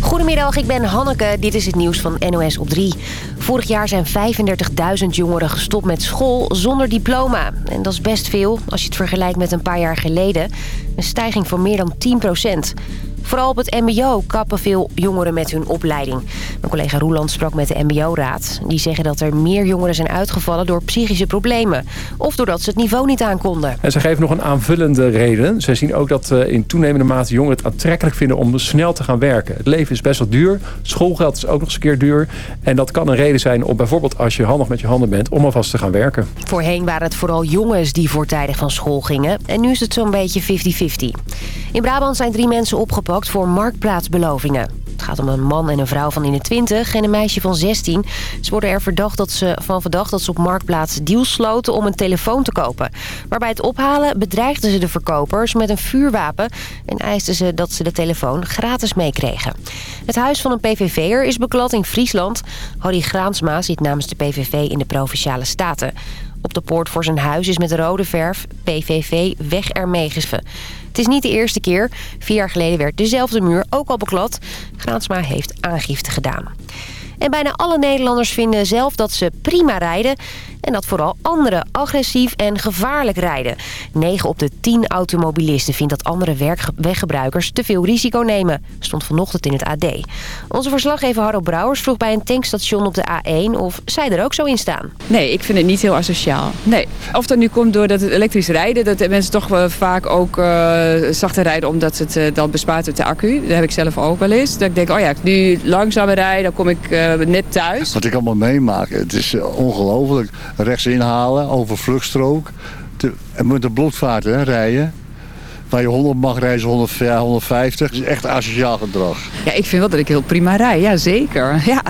Goedemiddag, ik ben Hanneke. Dit is het nieuws van NOS op 3. Vorig jaar zijn 35.000 jongeren gestopt met school zonder diploma. En dat is best veel als je het vergelijkt met een paar jaar geleden. Een stijging van meer dan 10 procent. Vooral op het mbo kappen veel jongeren met hun opleiding. Mijn collega Roeland sprak met de mbo-raad. Die zeggen dat er meer jongeren zijn uitgevallen door psychische problemen. Of doordat ze het niveau niet aankonden. En ze geven nog een aanvullende reden. Ze zien ook dat eh, in toenemende mate jongeren het aantrekkelijk vinden om snel te gaan werken. Het leven is best wel duur. Schoolgeld is ook nog eens een keer duur. En dat kan een reden zijn om bijvoorbeeld als je handig met je handen bent... om alvast te gaan werken. Voorheen waren het vooral jongens die voortijdig van school gingen. En nu is het zo'n beetje 50-50. In Brabant zijn drie mensen opgepakt voor marktplaatsbelovingen. Het gaat om een man en een vrouw van in de 20 en een meisje van 16. Ze worden er verdacht dat ze, van verdacht dat ze op Marktplaats deals sloten om een telefoon te kopen. Maar bij het ophalen bedreigden ze de verkopers met een vuurwapen... en eisten ze dat ze de telefoon gratis meekregen. Het huis van een PVV'er is beklad in Friesland. Harry Graansma zit namens de PVV in de Provinciale Staten. Op de poort voor zijn huis is met rode verf PVV weg ermee. Het is niet de eerste keer. Vier jaar geleden werd dezelfde muur ook al beklad. Graansma heeft aangifte gedaan. En bijna alle Nederlanders vinden zelf dat ze prima rijden... en dat vooral anderen agressief en gevaarlijk rijden. 9 op de 10 automobilisten vindt dat andere weggebruikers te veel risico nemen. Stond vanochtend in het AD. Onze verslaggever Harro Brouwers vroeg bij een tankstation op de A1 of zij er ook zo in staan. Nee, ik vind het niet heel asociaal. Nee. Of dat nu komt doordat het elektrisch rijden... dat mensen toch wel vaak ook uh, zachter rijden... omdat het uh, dan bespaart op de accu. Dat heb ik zelf ook wel eens. Dat ik denk, oh ja, nu langzamer rijden, dan kom ik uh, net thuis. Wat ik allemaal meemaak, het is ongelooflijk rechts inhalen over vluchtstrook. en met de bloedvaart hè, rijden. Waar je 100 mag rijden, 100, 150. Dat is echt asociaal gedrag. Ja, ik vind wel dat ik heel prima rij. Ja, zeker. Ja.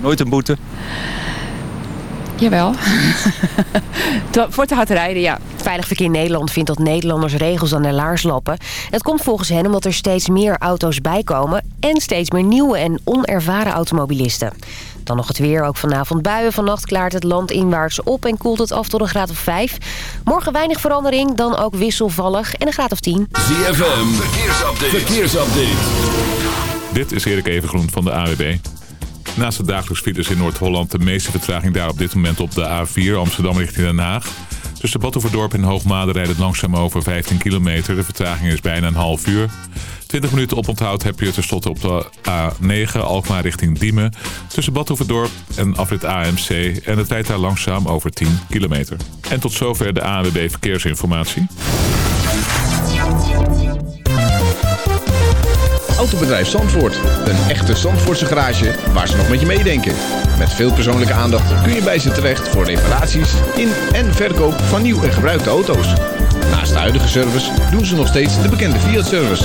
Nooit een boete? Jawel. Voor te hard rijden, ja. Veilig Verkeer Nederland vindt dat Nederlanders regels aan de laars lappen. Het komt volgens hen omdat er steeds meer auto's bijkomen... en steeds meer nieuwe en onervaren automobilisten. Dan nog het weer, ook vanavond buien. Vannacht klaart het land inwaarts op en koelt het af tot een graad of 5. Morgen weinig verandering, dan ook wisselvallig en een graad of 10. ZFM, verkeersupdate. verkeersupdate. Dit is Erik Evengroen van de AWB. Naast de dagelijks files in Noord-Holland de meeste vertraging daar op dit moment op de A4 Amsterdam richting Den Haag. Tussen Batuverdorp en Hoogmade rijdt het langzaam over 15 kilometer. De vertraging is bijna een half uur. 20 minuten oponthoud heb je tenslotte op de A9 Alkmaar richting Diemen. Tussen Badhoevedorp en afrit AMC. En het rijdt daar langzaam over 10 kilometer. En tot zover de ANWB Verkeersinformatie. Autobedrijf Zandvoort. Een echte Zandvoortse garage waar ze nog met je meedenken. Met veel persoonlijke aandacht kun je bij ze terecht voor reparaties in en verkoop van nieuw en gebruikte auto's. Naast de huidige service doen ze nog steeds de bekende Fiat-service.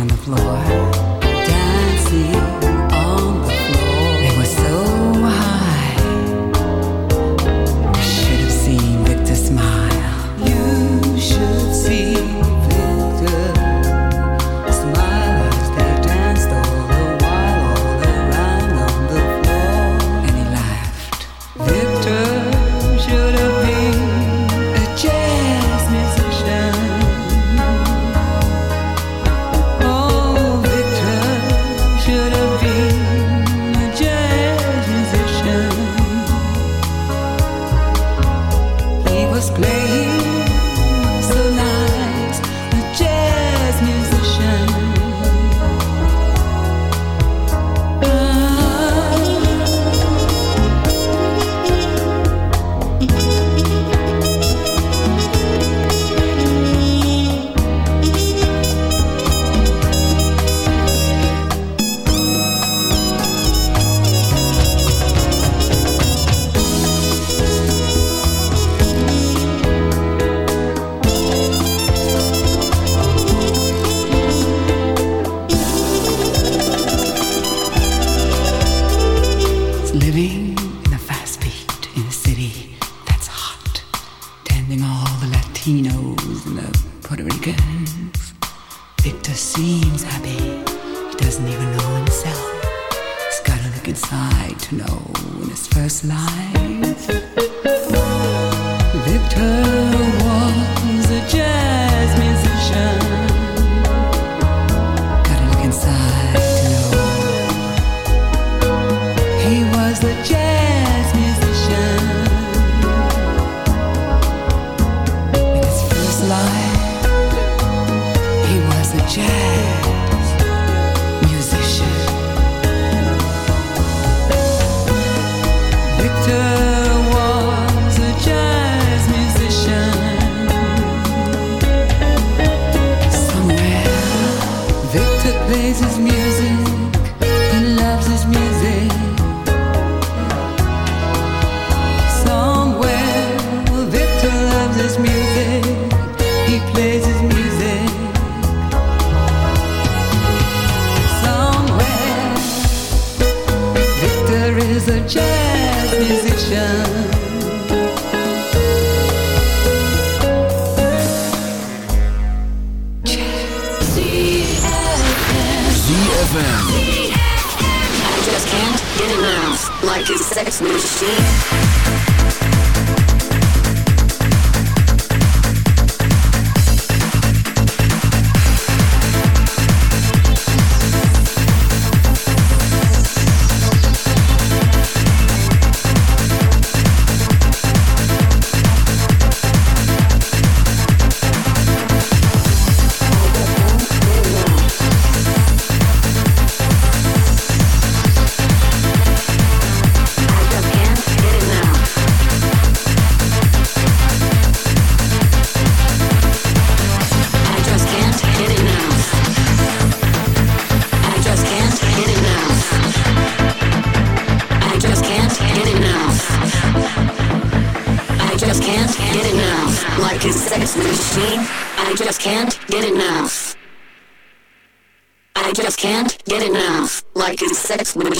on the floor, dancing. I just can't get enough. Like a sex Like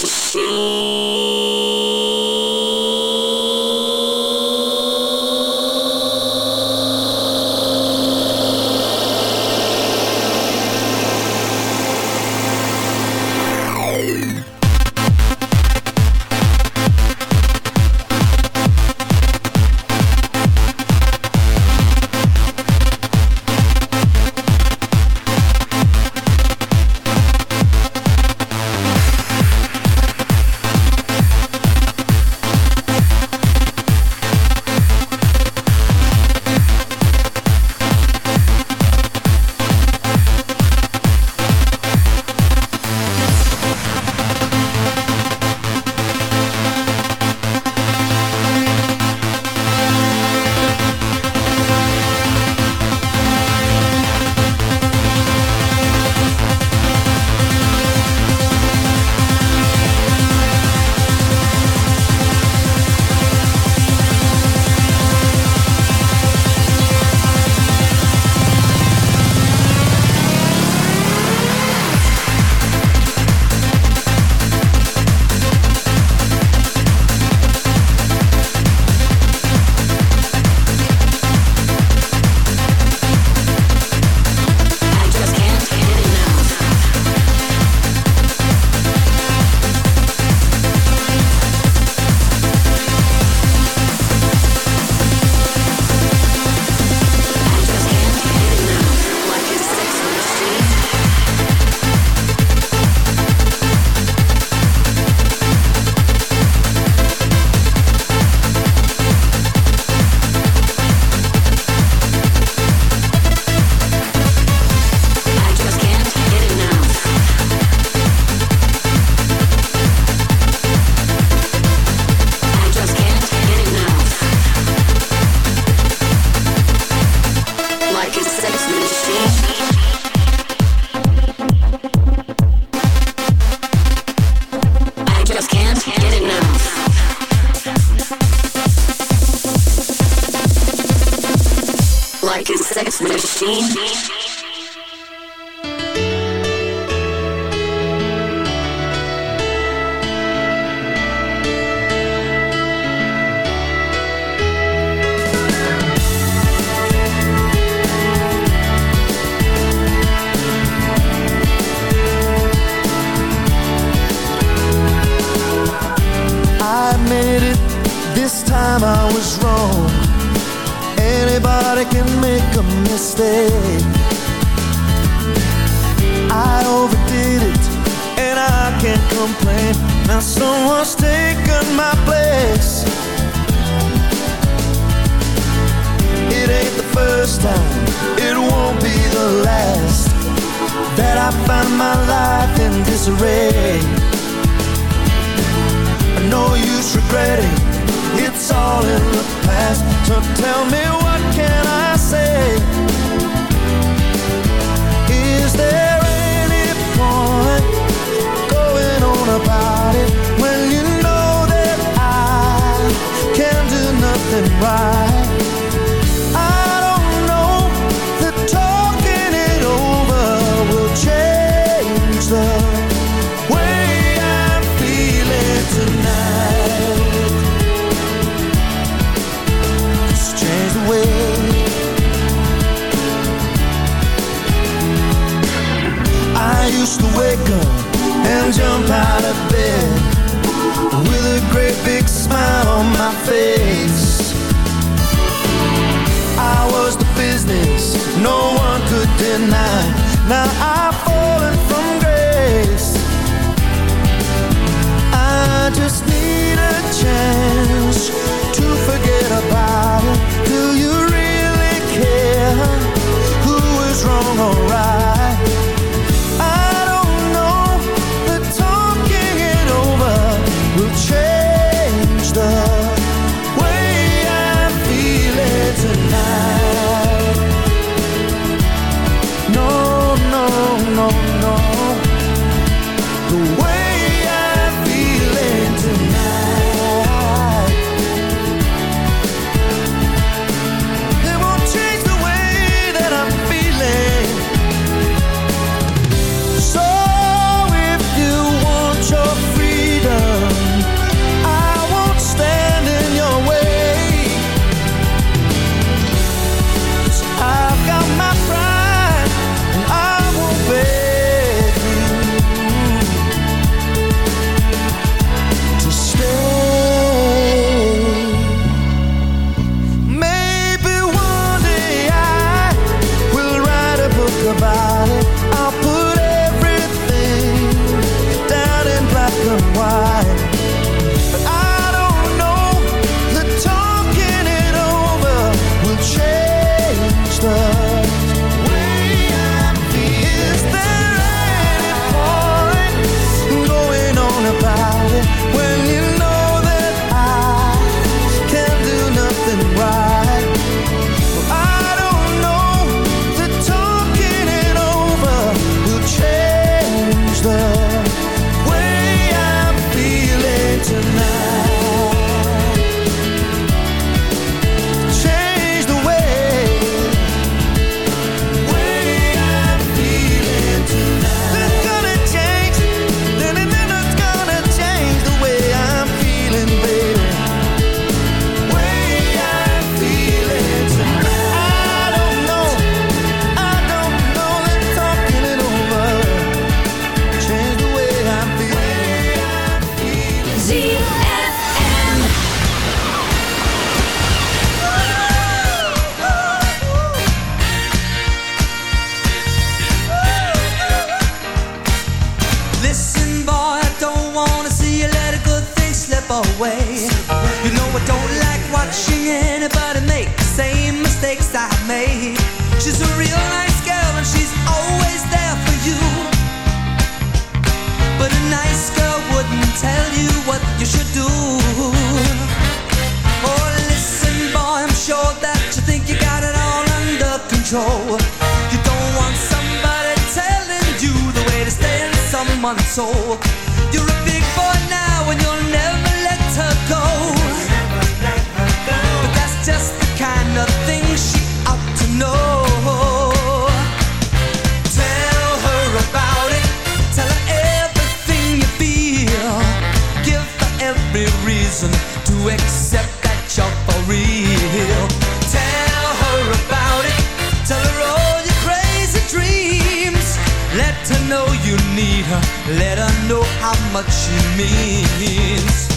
Let her know how much she means.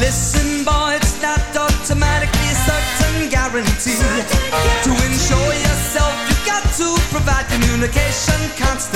Listen, boy, it's not automatically a certain guarantee. Certain guarantee. To ensure yourself, you've got to provide communication constantly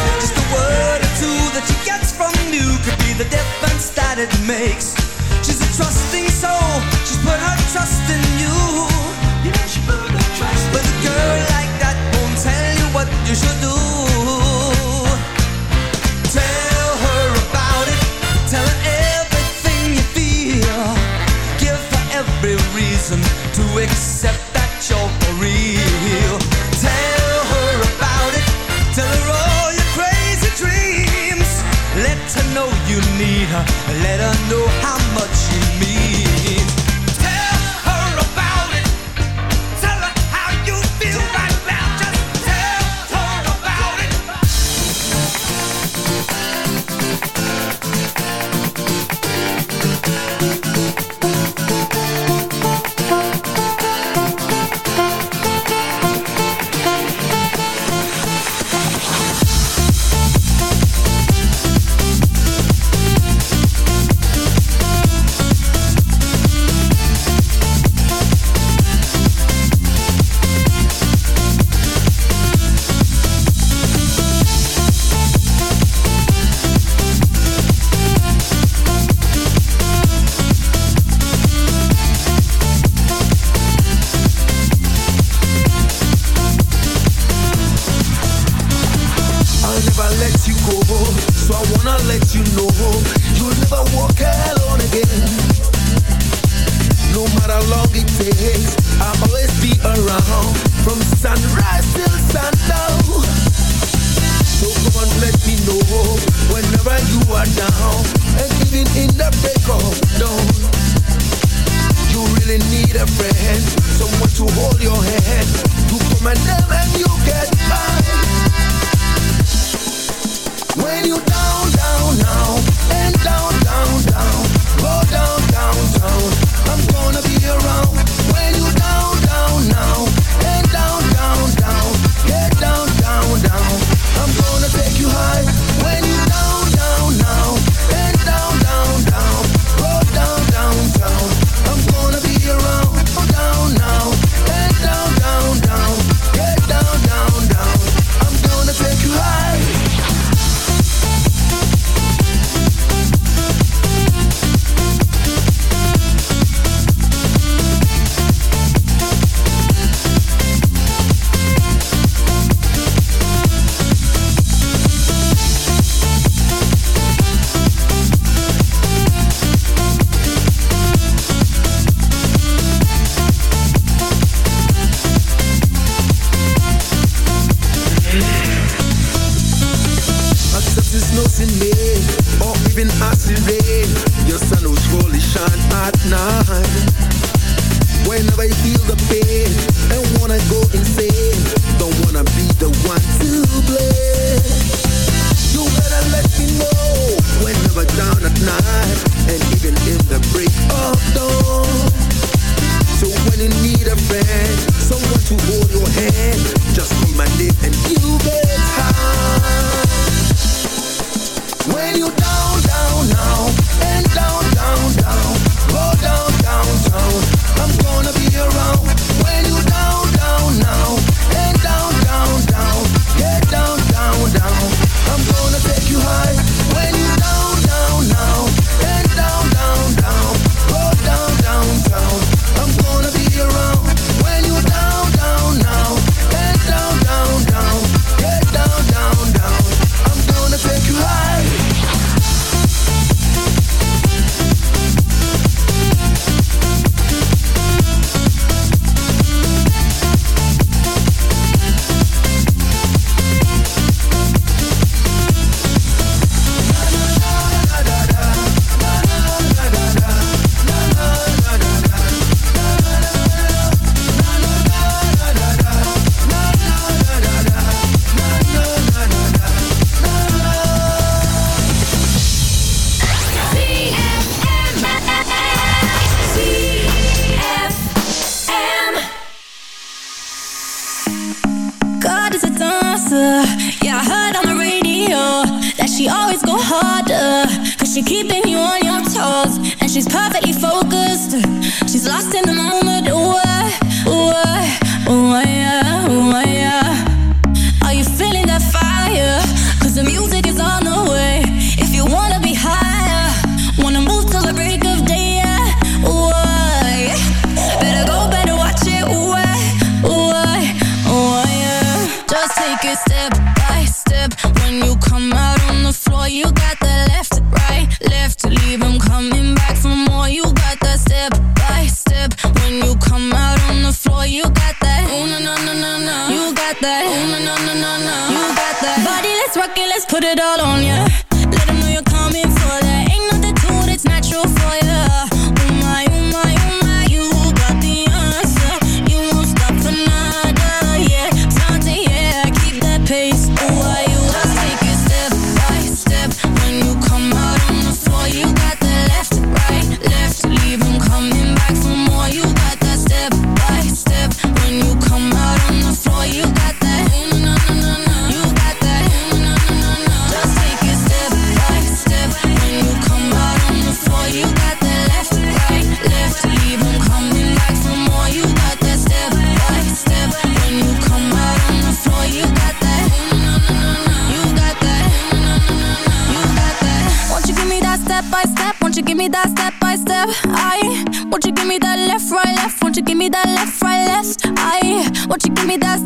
the difference that it makes. She's a trusting soul, she's put her trust in you. Yeah, she put her trust. But a girl like that won't tell you what you should do.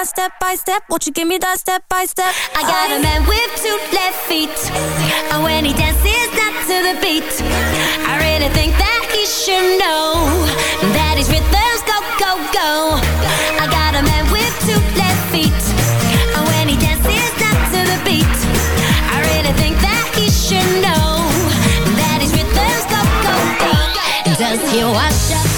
that step by step? Won't you give me that step by step? I got a man with two left feet. And when he dances not to the beat, I really think that he should know that his rhythms go, go, go. I got a man with two left feet. And when he dances not to the beat, I really think that he should know that his rhythms go, go, go. Does he wash up?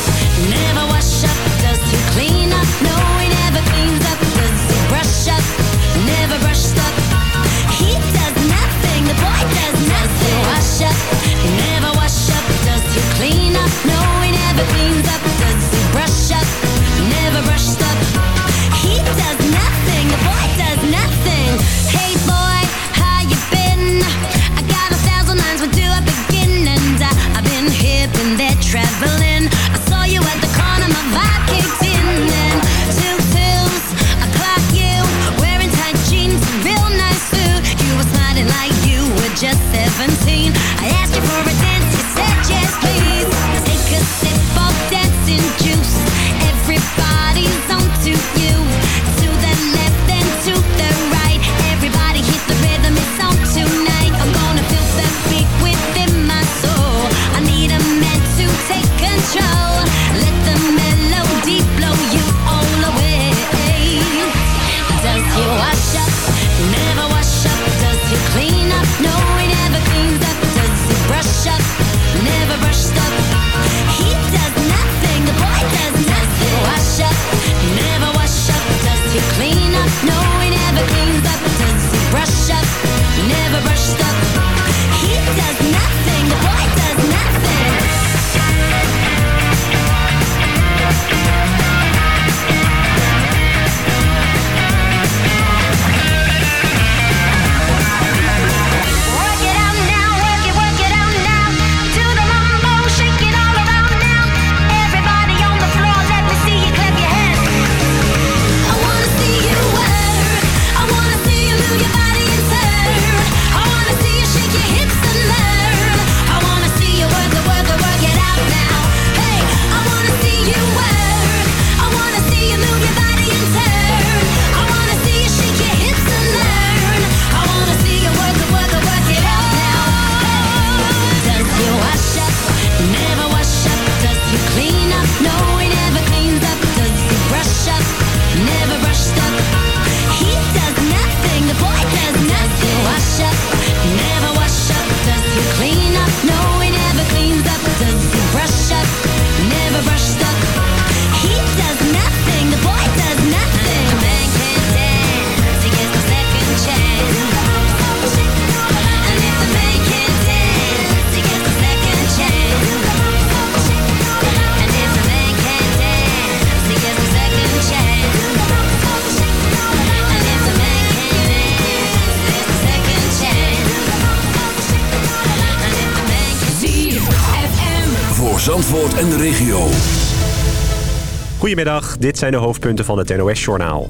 Goedemiddag, dit zijn de hoofdpunten van het NOS-journaal.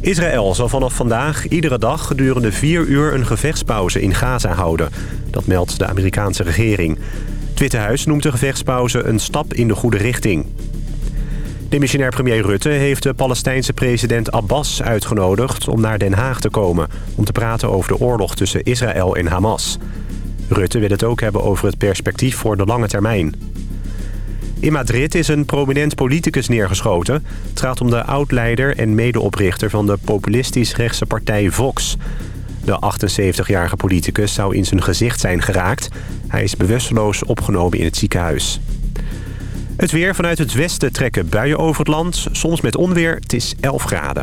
Israël zal vanaf vandaag iedere dag gedurende vier uur een gevechtspauze in Gaza houden. Dat meldt de Amerikaanse regering. Het Witte Huis noemt de gevechtspauze een stap in de goede richting. Demissionair premier Rutte heeft de Palestijnse president Abbas uitgenodigd om naar Den Haag te komen... om te praten over de oorlog tussen Israël en Hamas. Rutte wil het ook hebben over het perspectief voor de lange termijn. In Madrid is een prominent politicus neergeschoten. Het gaat om de oud-leider en medeoprichter van de populistisch-rechtse partij Vox. De 78-jarige politicus zou in zijn gezicht zijn geraakt. Hij is bewusteloos opgenomen in het ziekenhuis. Het weer vanuit het westen trekken buien over het land. Soms met onweer. Het is 11 graden.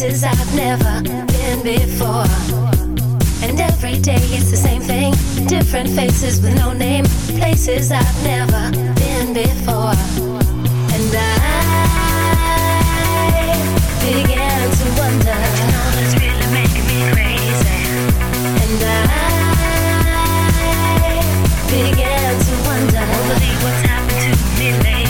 Places I've never been before. And every day it's the same thing. Different faces with no name. Places I've never been before. And I began to wonder. You know that's really making me crazy. And I began to wonder. Won't believe what's happened to me lately.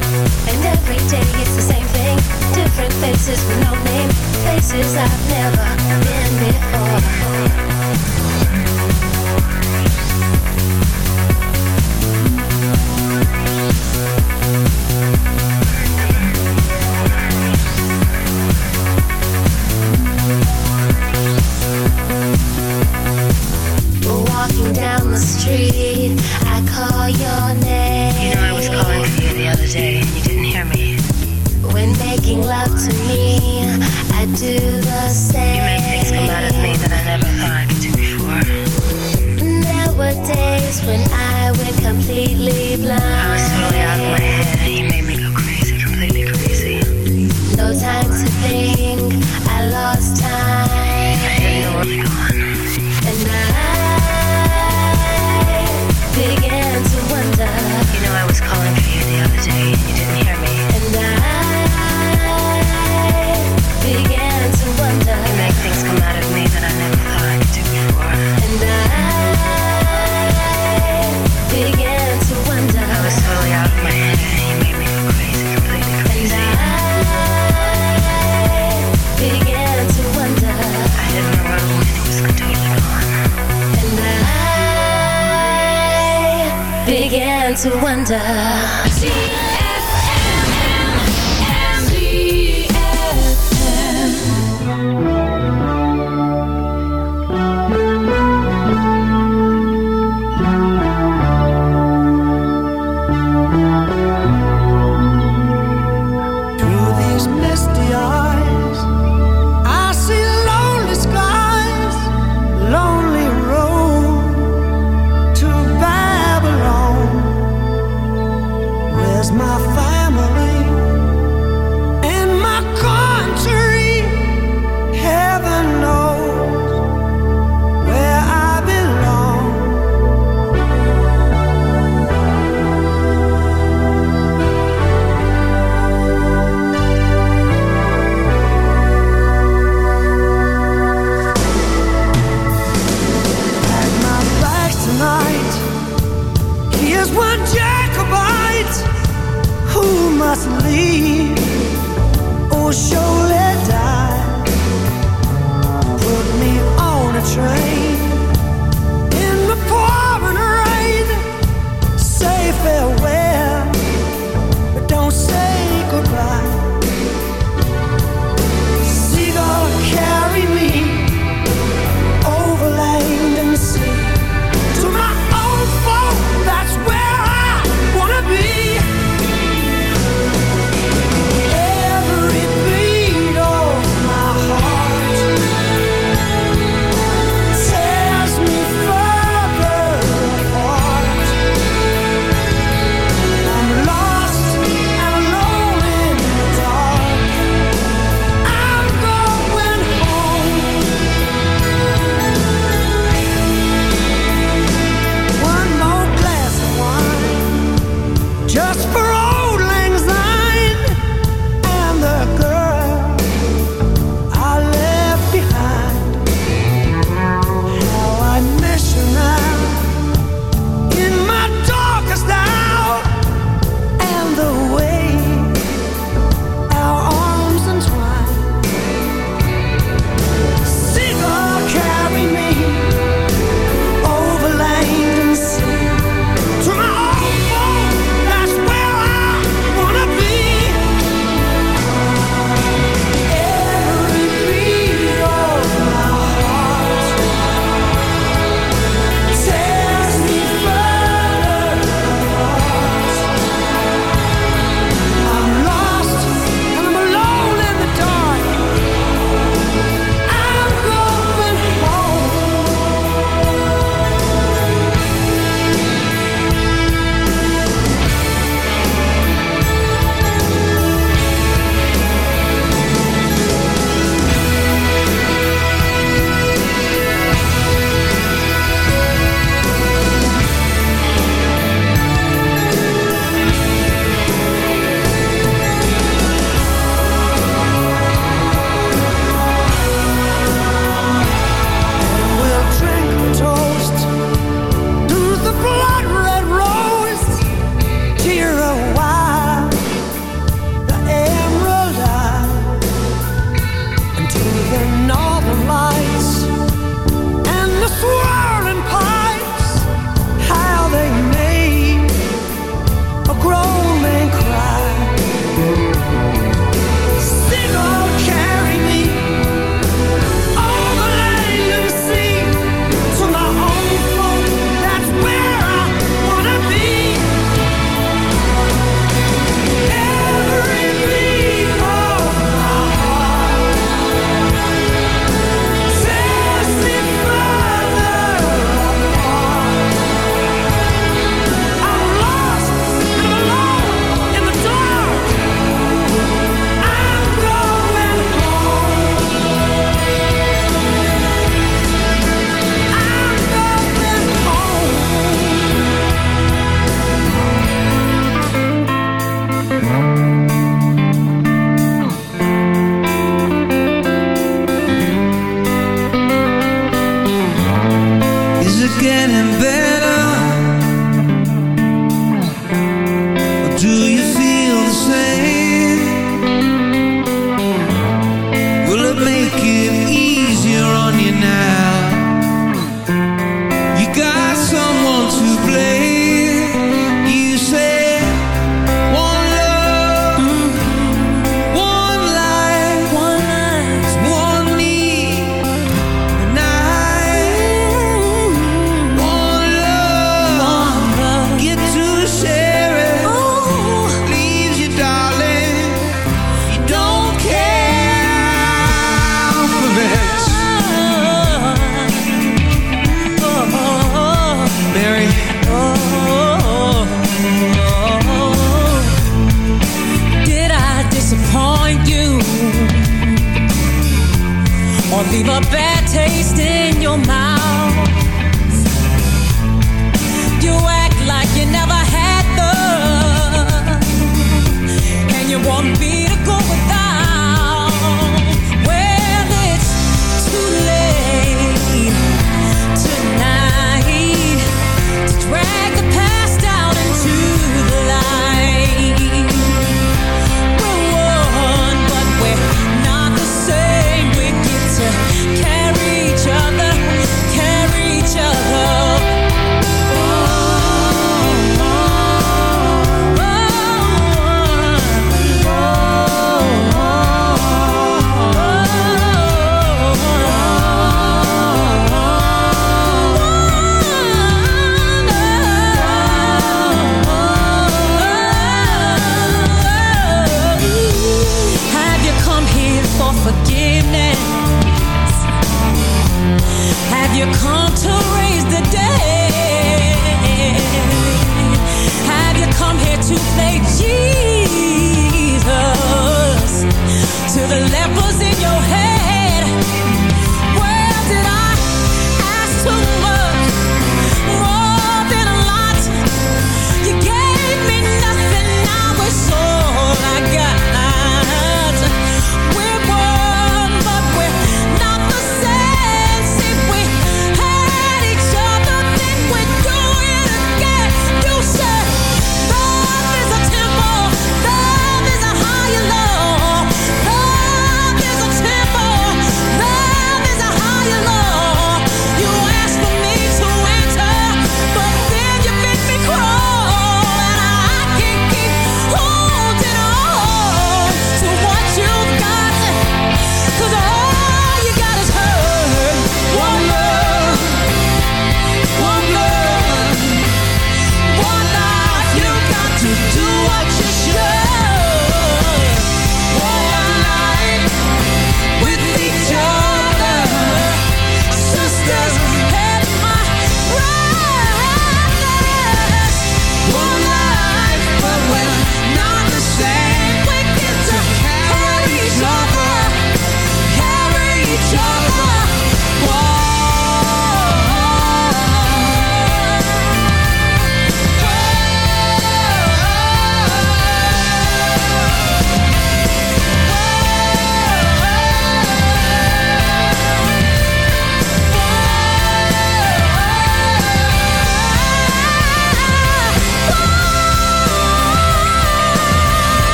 And every day it's the same thing. Different faces with no name. Places I've never been before. die.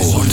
Zandvoort.